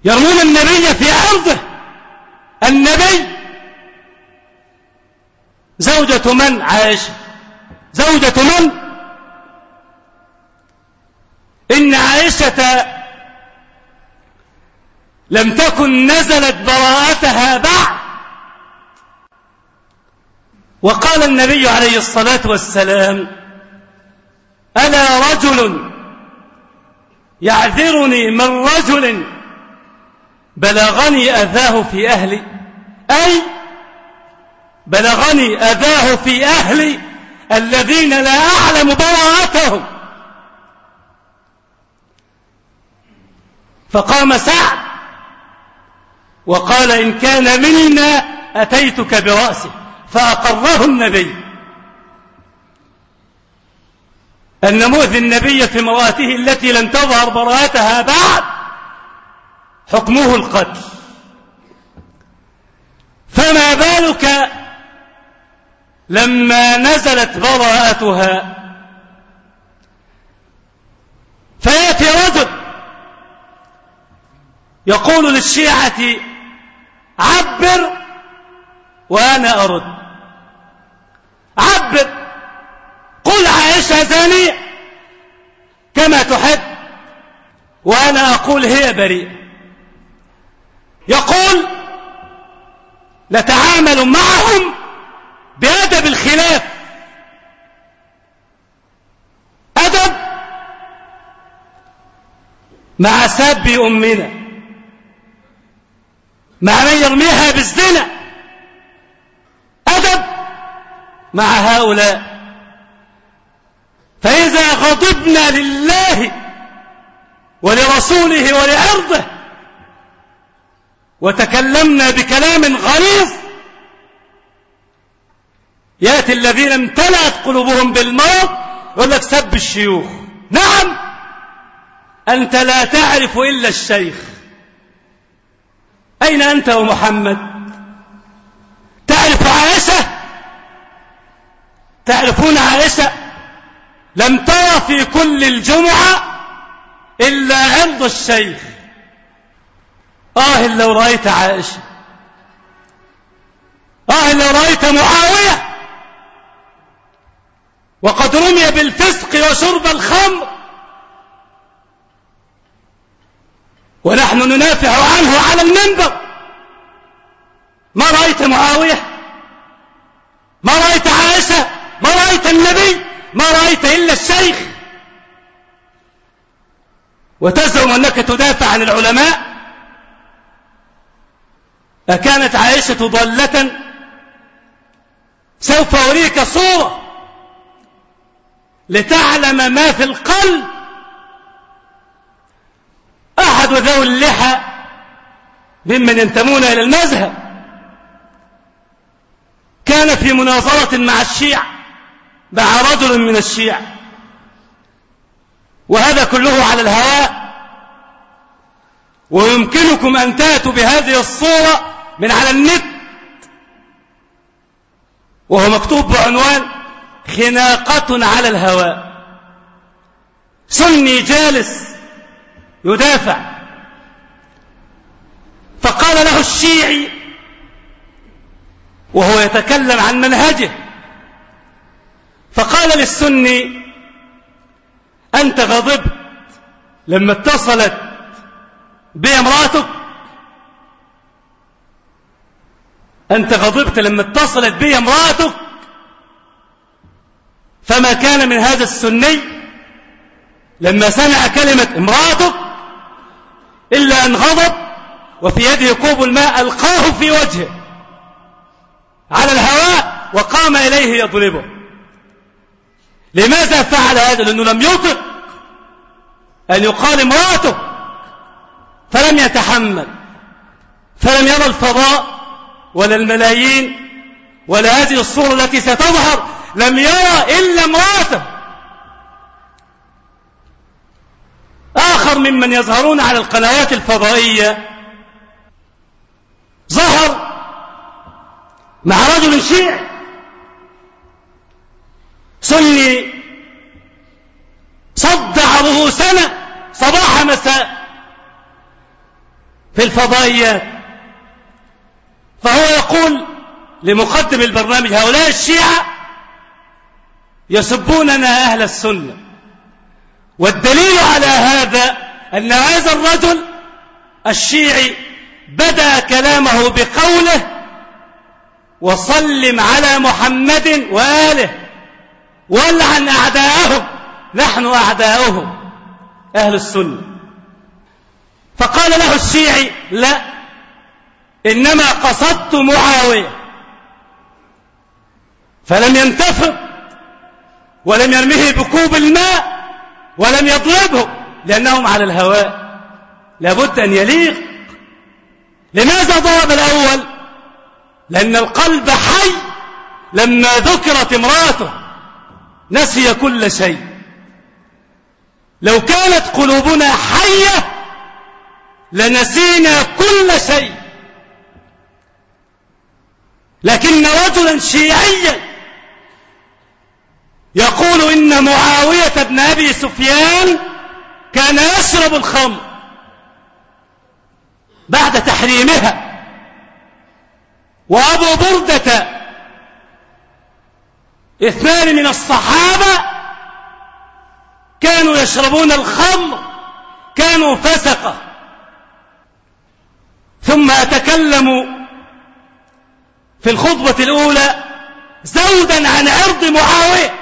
يرمون النبي في عرضه النبي زوجة من؟ عائشة. زوجة من؟ إن عائشة لم تكن نزلت براءتها بعد. وقال النبي عليه الصلاة والسلام ألا رجل يعذرني من رجل بلغني أذاه في أهلي. أي بلغني أذاه في أهلي الذين لا أعلم براءتهم. فقام سعد وقال إن كان منا أتيتك برأسه. فأقره النبي. أن مؤذي النبي في مواته التي لم تظهر براءتها بعد. حكمه القتل. فما بالك لما نزلت براءتها؟ فيأتي رجل يقول للشيعة عبر وأنا أرد. عبر قل عائشة زانية كما تحب وأنا أقول هي بريئة يقول نتعامل معهم بأدب الخلاف. أدب مع سب أمنا مع من يرميها بالزنا. أدب مع هؤلاء. فإذا غضبنا لله ولرسوله ولعرضه وتكلمنا بكلام غليظ. يأتي الذين امتلأت قلوبهم بالمرض يقول لك سب الشيوخ. نعم أنت لا تعرف إلا الشيخ. أين أنت ومحمد تعرف عائشة؟ تعرفون عائشة؟ لم ترى في كل الجمعة إلا عرض الشيخ. آه لو رأيت عائشة. آه لو رأيت معاوية. وقد رمي بالفسق وشرب الخمر. ونحن ندافع عنه على المنبر. ما رأيت معاوية. ما رأيت عائشة. ما رأيت النبي. ما رأيت إلا الشيخ. وتزعم أنك تدافع عن العلماء. أكانت عائشة ضالة. سوف أريك صورة لتعلم ما في القلب. أحد ذوي اللحى ممن ينتمون إلى المذهب. كان في مناظرة مع الشيع مع رجل من الشيع وهذا كله على الهواء. ويمكنكم أن تأتوا بهذه الصورة من على النت. وهو مكتوب بعنوان خناقة على الهواء. سني جالس يدافع. فقال له الشيعي وهو يتكلم عن منهجه. فقال للسني أنت غضبت لما اتصلت بي امرأتك أنت غضبت لما اتصلت بي امرأتك. فما كان من هذا السني لما سمع كلمة امرأتك إلا أن غضب وفي يده كوب الماء ألقاه في وجهه على الهواء وقام إليه يضربه. لماذا فعل هذا؟ لأنه لم يطق أن يقال امرأته فلم يتحمل. فلم يرى الفضاء. ولا الملايين ولا هذه الصورة التي ستظهر لم يرى إلا امرأته آخر ممن يظهرون على القنوات الفضائية ظهر مع رجل شيعي سني صدع رؤوسنا صباح مساء في الفضائيات يقول لمقدم البرنامج هؤلاء الشيعة يسبوننا أهل السنة. والدليل على هذا أن هذا الرجل الشيعي بدأ كلامه بقوله وصلم على محمد وآله ولعن أعداءهم نحن أعداؤهم أهل السنة. فقال له الشيعي لا إنما قصدت معاوية فلم ينتفض ولم يرمه بكوب الماء ولم يضربه لأنهم على الهواء. لابد أن يليق. لماذا ضرب الأول؟ لأن القلب حي لما ذكرت امرأته. نسي كل شيء. لو كانت قلوبنا حية لنسينا كل شيء. لكن رجلا شيعيا يقول إن معاوية بن أبي سفيان كان يشرب الخمر بعد تحريمها وأبو بردة اثنان من الصحابة كانوا يشربون الخمر كانوا فسقة. ثم أتكلم في الخطبة الأولى زودا عن عرض معاوية.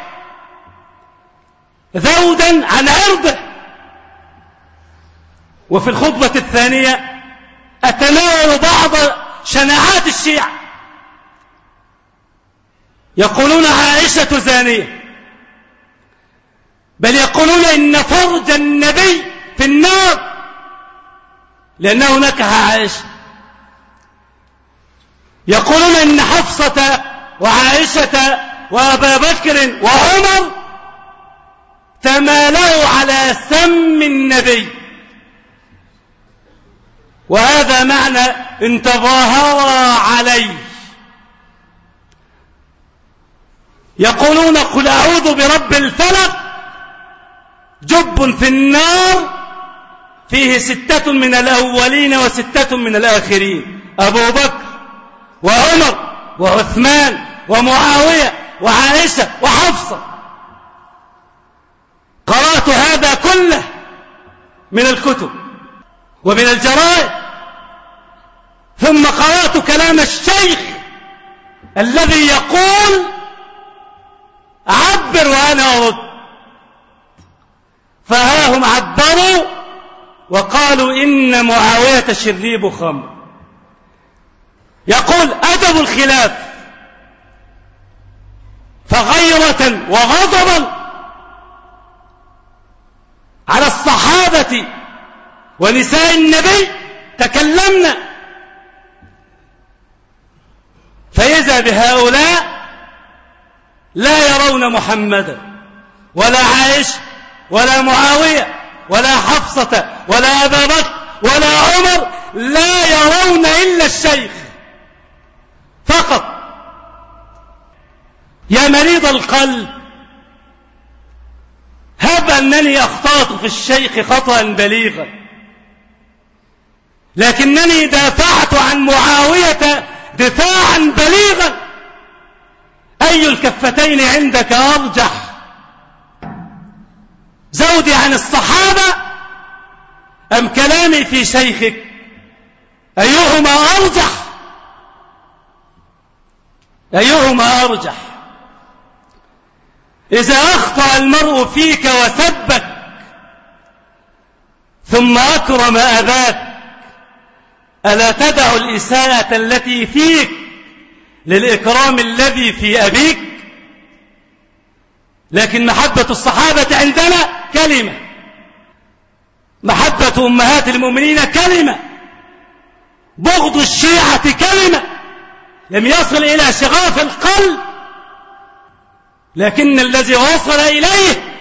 ذودا عن عرضه وفي الخطبة الثانية أتناول بعض شناعات الشيعة. يقولون عائشة زانية بل يقولون إن فرج النبي في النار لأنه نكح عائشة. يقولون إن حفصة وعائشة وأبا بكر وعمر تمالوا على سم النبي. وهذا معنى إن تظاهرا عليه. يقولون قل أعوذ برب الفلق. جب في النار فيه ستة من الأولين وستة من الآخرين. أبو بكر وعمر وعثمان ومعاوية وعائشة وحفصة. قرأت هذا كله من الكتب ومن الجرائد. ثم قرأت كلام الشيخ الذي يقول عبر وأنا أرد فها هم عبروا وقالوا إن معاوية شريب خمر يقول أدب الخلاف فغيرة وغضبا على الصحابة ونساء النبي تكلمنا. فإذا بهؤلاء لا يرون محمدا ولا عائشة ولا معاوية ولا حفصة ولا أبا بكر ولا عمر لا يرون إلا الشيخ. فقط. يا مريض القلب هب أنني أخطأت في الشيخ خطأ بليغا. لكنني دافعت عن معاوية دفاعا بليغا. أي الكفتين عندك أرجح؟ زودي عن الصحابة أم كلامي في شيخك أيهما أرجح؟ أيهما أرجح؟ إذا أخطأ المرء فيك وسبك ثم أكرم أباك ألا تدع الإساءة التي فيك للإكرام الذي في أبيك؟ لكن محبة الصحابة عندنا كلمة. محبة أمهات المؤمنين كلمة. بغض الشيعة كلمة. لم يصل إلى شغاف القلب لكن الذي وصل إليه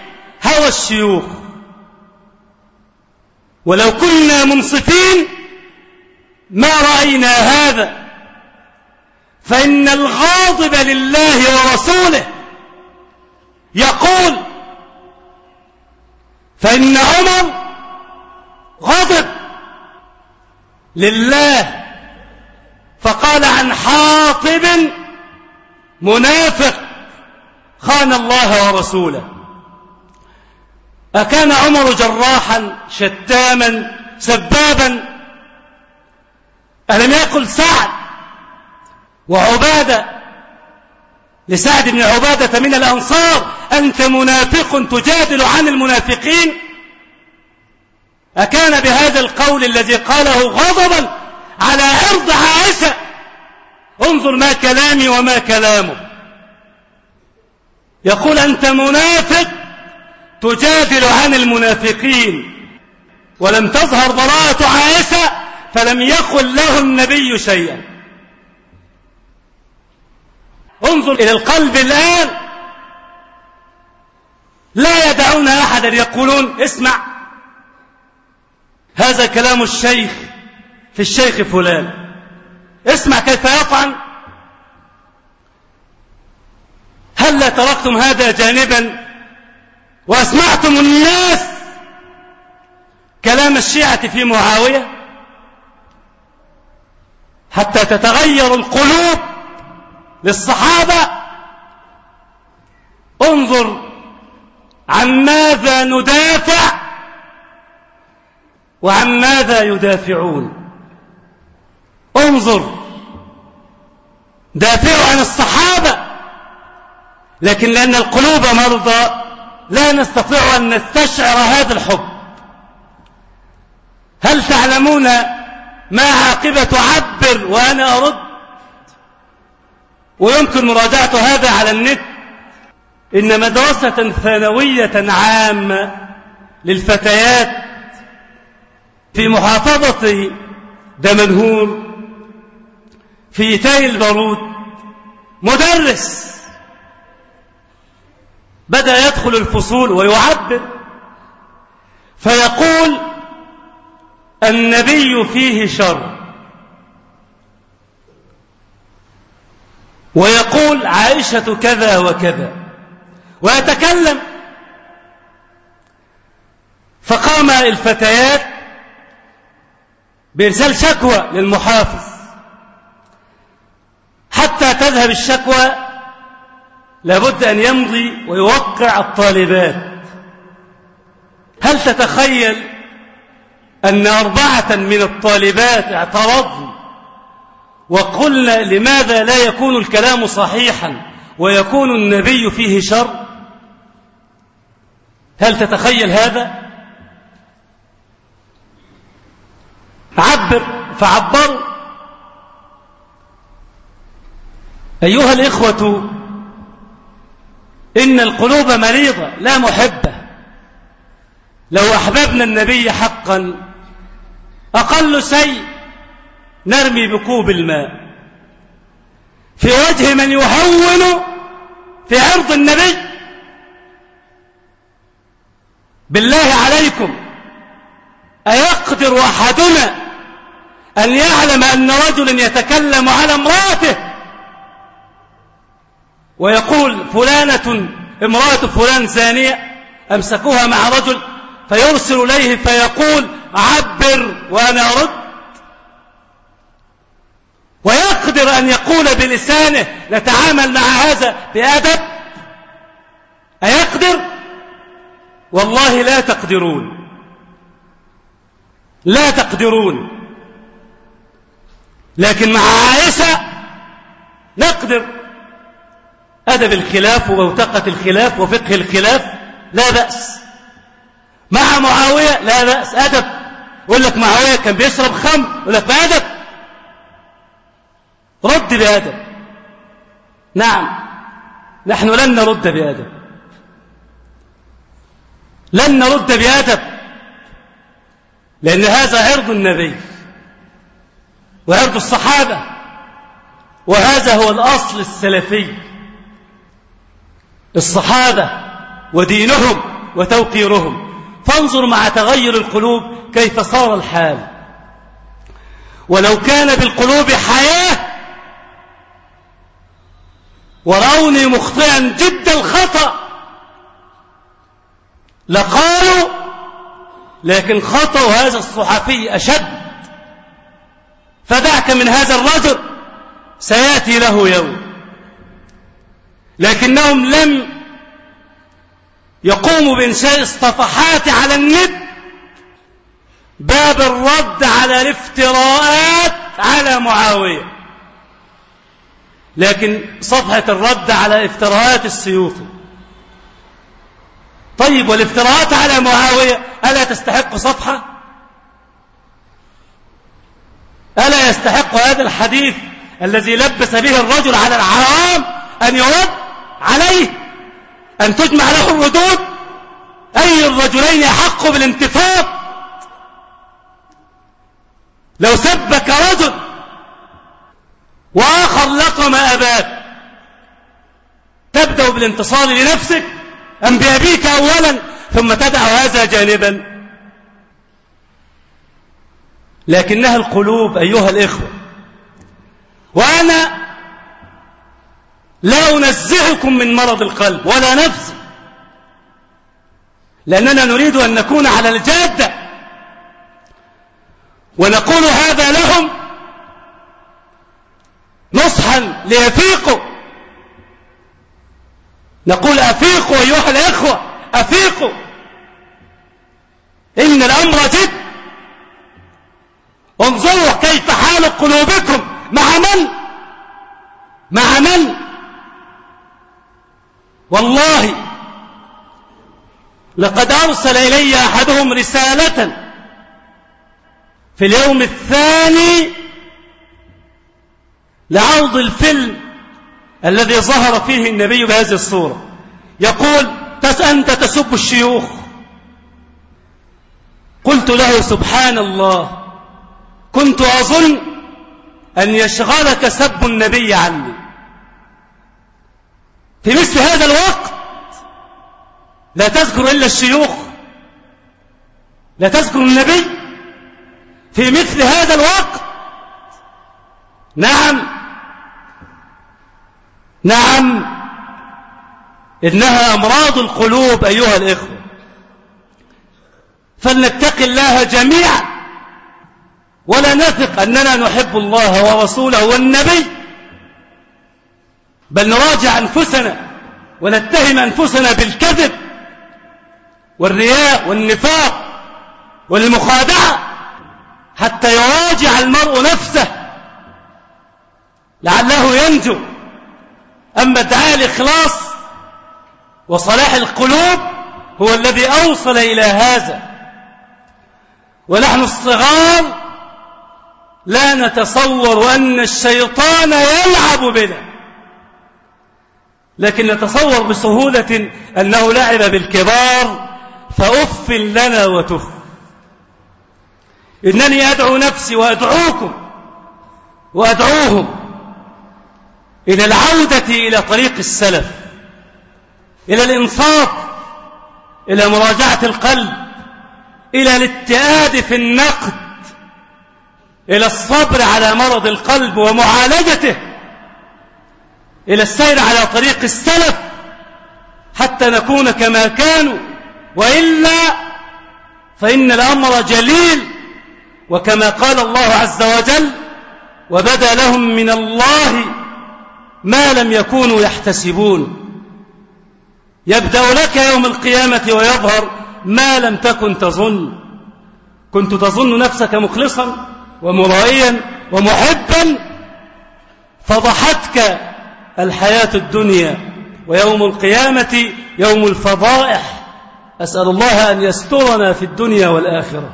هوى الشيوخ. ولو كنا منصفين ما رأينا هذا. فإن الغاضب لله ورسوله يقول فإن عمر غضب لله. فقال عن حاطب منافق خان الله ورسوله. أكان عمر جراحا شتاما سبابا ألم يقل سعد وعبادة؟ لسعد بن عبادة من الأنصار أنت منافق تجادل عن المنافقين. أكان بهذا القول الذي قاله غضبا على عرض عائشة. انظر ما كلامي وما كلامه. يقول أنت منافق تجادل عن المنافقين. ولم تظهر براءة عائشة فلم يقل له النبي شيئا. انظر إلى القلب الآن. لا يدعون أحدا يقولون اسمع. هذا كلام الشيخ. في الشيخ فلان. اسمع كيف يطعن هل تركتم هذا جانبا وأسمعتم الناس كلام الشيعة في معاوية؟ حتى تتغير القلوب للصحابة. انظر عن ماذا ندافع وعن ماذا يدافعون. انظر. دافعوا عن الصحابة. لكن لأن القلوب مرضى لا نستطيع أن نستشعر هذا الحب. هل تعلمون ما عاقبة عبر وأنا أرد؟ ويمكن مراجعة هذا على النت. إن مدرسة ثانوية عامة للفتيات في محافظة دمنهور في تاي البارود مدرس. بدأ يدخل الفصول ويعبر. فيقول النبي فيه شر. ويقول عائشة كذا وكذا. ويتكلم. فقام الفتيات بإرسال شكوى للمحافظ. تذهب ذهب الشكوى لابد أن يمضي ويوقع الطالبات. هل تتخيل أن أربعة من الطالبات اعترضن وقلنا لماذا لا يكون الكلام صحيحا ويكون النبي فيه شر؟ هل تتخيل هذا؟ عبر فعبروا. أيها الإخوة إن القلوب مريضة لا محبة. لو أحببنا النبي حقا أقل شيء نرمي بكوب الماء. في وجه من يهون في عرض النبي بالله عليكم أيقدر أحدنا أن يعلم أن رجل يتكلم على امرأته؟ ويقول فلانة امرأة فلان زانية أمسكوها مع رجل فيرسل إليه فيقول عبر وأنا أرد. ويقدر أن يقول بلسانه نتعامل مع هذا بأدب. أيقدر؟ والله لا تقدرون. لا تقدرون. لكن مع عائشة نقدر. أدب الخلاف وبوتقة الخلاف وفقه الخلاف لا بأس. مع معاوية لا بأس أدب. يقول لك معاوية كان بيشرب خمر يقول لك بأدب رد بأدب. نعم. نحن لن نرد بأدب. لن نرد بأدب. لأن هذا عرض النبي وعرض الصحابة. وهذا هو الأصل السلفي. الصحابة ودينهم وتوقيرهم. فانظر مع تغير القلوب كيف صار الحال. ولو كان بالقلوب حياة وروني مخطئا جد الخطأ. لقالوا لكن خطأ هذا الصحفي أشد. فدعك من هذا الرجل سيأتي له يوم. لكنهم لم يقوموا بإنشاء الصفحات على النت باب الرد على الافتراءات على معاوية. لكن صفحة الرد على افتراءات السيوطي طيب والافتراءات على معاوية ألا تستحق صفحة؟ ألا يستحق هذا الحديث الذي لبس به الرجل على العوام أن يرد؟ عليه أن تجمع له الردود. أي الرجلين أحق بالانتفاض؟ لو سبك رجل وآخر لقم أباك. تبدأ بالانتصار لنفسك أم بأبيك أولا ثم تدع هذا جانبا. لكنها القلوب أيها الإخوة وأنا لا أنزعكم من مرض القلب ولا نفسي لأننا نريد أن نكون على الجادة. ونقول هذا لهم نصحا ليفيقوا. نقول أفيقوا أيها الإخوة أفيقوا. إن الأمر جد. انظروا كيف حال قلوبكم. مع من؟ مع من؟ والله لقد أرسل إلي أحدهم رسالة في اليوم الثاني لعرض الفيلم الذي ظهر فيه النبي بهذه الصورة. يقول أنت تسب الشيوخ. قلت له سبحان الله كنت أظن أن يشغلك سب النبي عني. في مثل هذا الوقت لا تذكر إلا الشيوخ لا تذكر النبي في مثل هذا الوقت نعم نعم إنها أمراض القلوب أيها الإخوة. فلنتق الله جميعا ولا نثق أننا نحب الله ورسوله والنبي بل نراجع أنفسنا ونتهم أنفسنا بالكذب والرياء والنفاق والمخادعة حتى يراجع المرء نفسه لعله ينجو. أما ادعاء الإخلاص وصلاح القلوب هو الذي أوصل إلى هذا. ونحن الصغار لا نتصور أن الشيطان يلعب بنا. لكن نتصور بسهولة أنه لعب بالكبار فأف لنا وتف. إنني أدعو نفسي وأدعوكم وأدعوهم إلى العودة إلى طريق السلف إلى الإنصاف إلى مراجعة القلب إلى الاتئاد في النقد إلى الصبر على مرض القلب ومعالجته. إلى السير على طريق السلف حتى نكون كما كانوا. وإلا فإن الأمر جليل وكما قال الله عز وجل وبدأ لهم من الله ما لم يكونوا يحتسبون. يبدأ لك يوم القيامة ويظهر ما لم تكن تظن. كنت تظن نفسك مخلصا ومرائيا ومحبا فضحتك الحياة الدنيا ويوم القيامة يوم الفضائح. أسأل الله أن يسترنا في الدنيا والآخرة.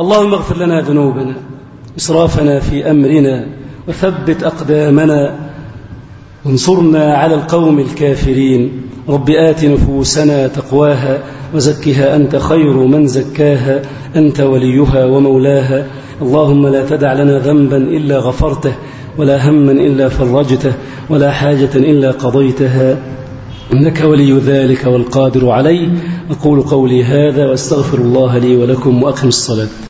اللهم اغفر لنا ذنوبنا إسرافنا في أمرنا وثبت أقدامنا. وانصرنا على القوم الكافرين. رب آت نفوسنا تقواها وزكها أنت خير من زكاها. أنت وليها ومولاها. اللهم لا تدع لنا ذنبا إلا غفرته. ولا هما إلا فرجته ولا حاجة إلا قضيتها. إنك ولي ذلك والقادر عليه. أقول قولي هذا وأستغفر الله لي ولكم وأقم الصلاة.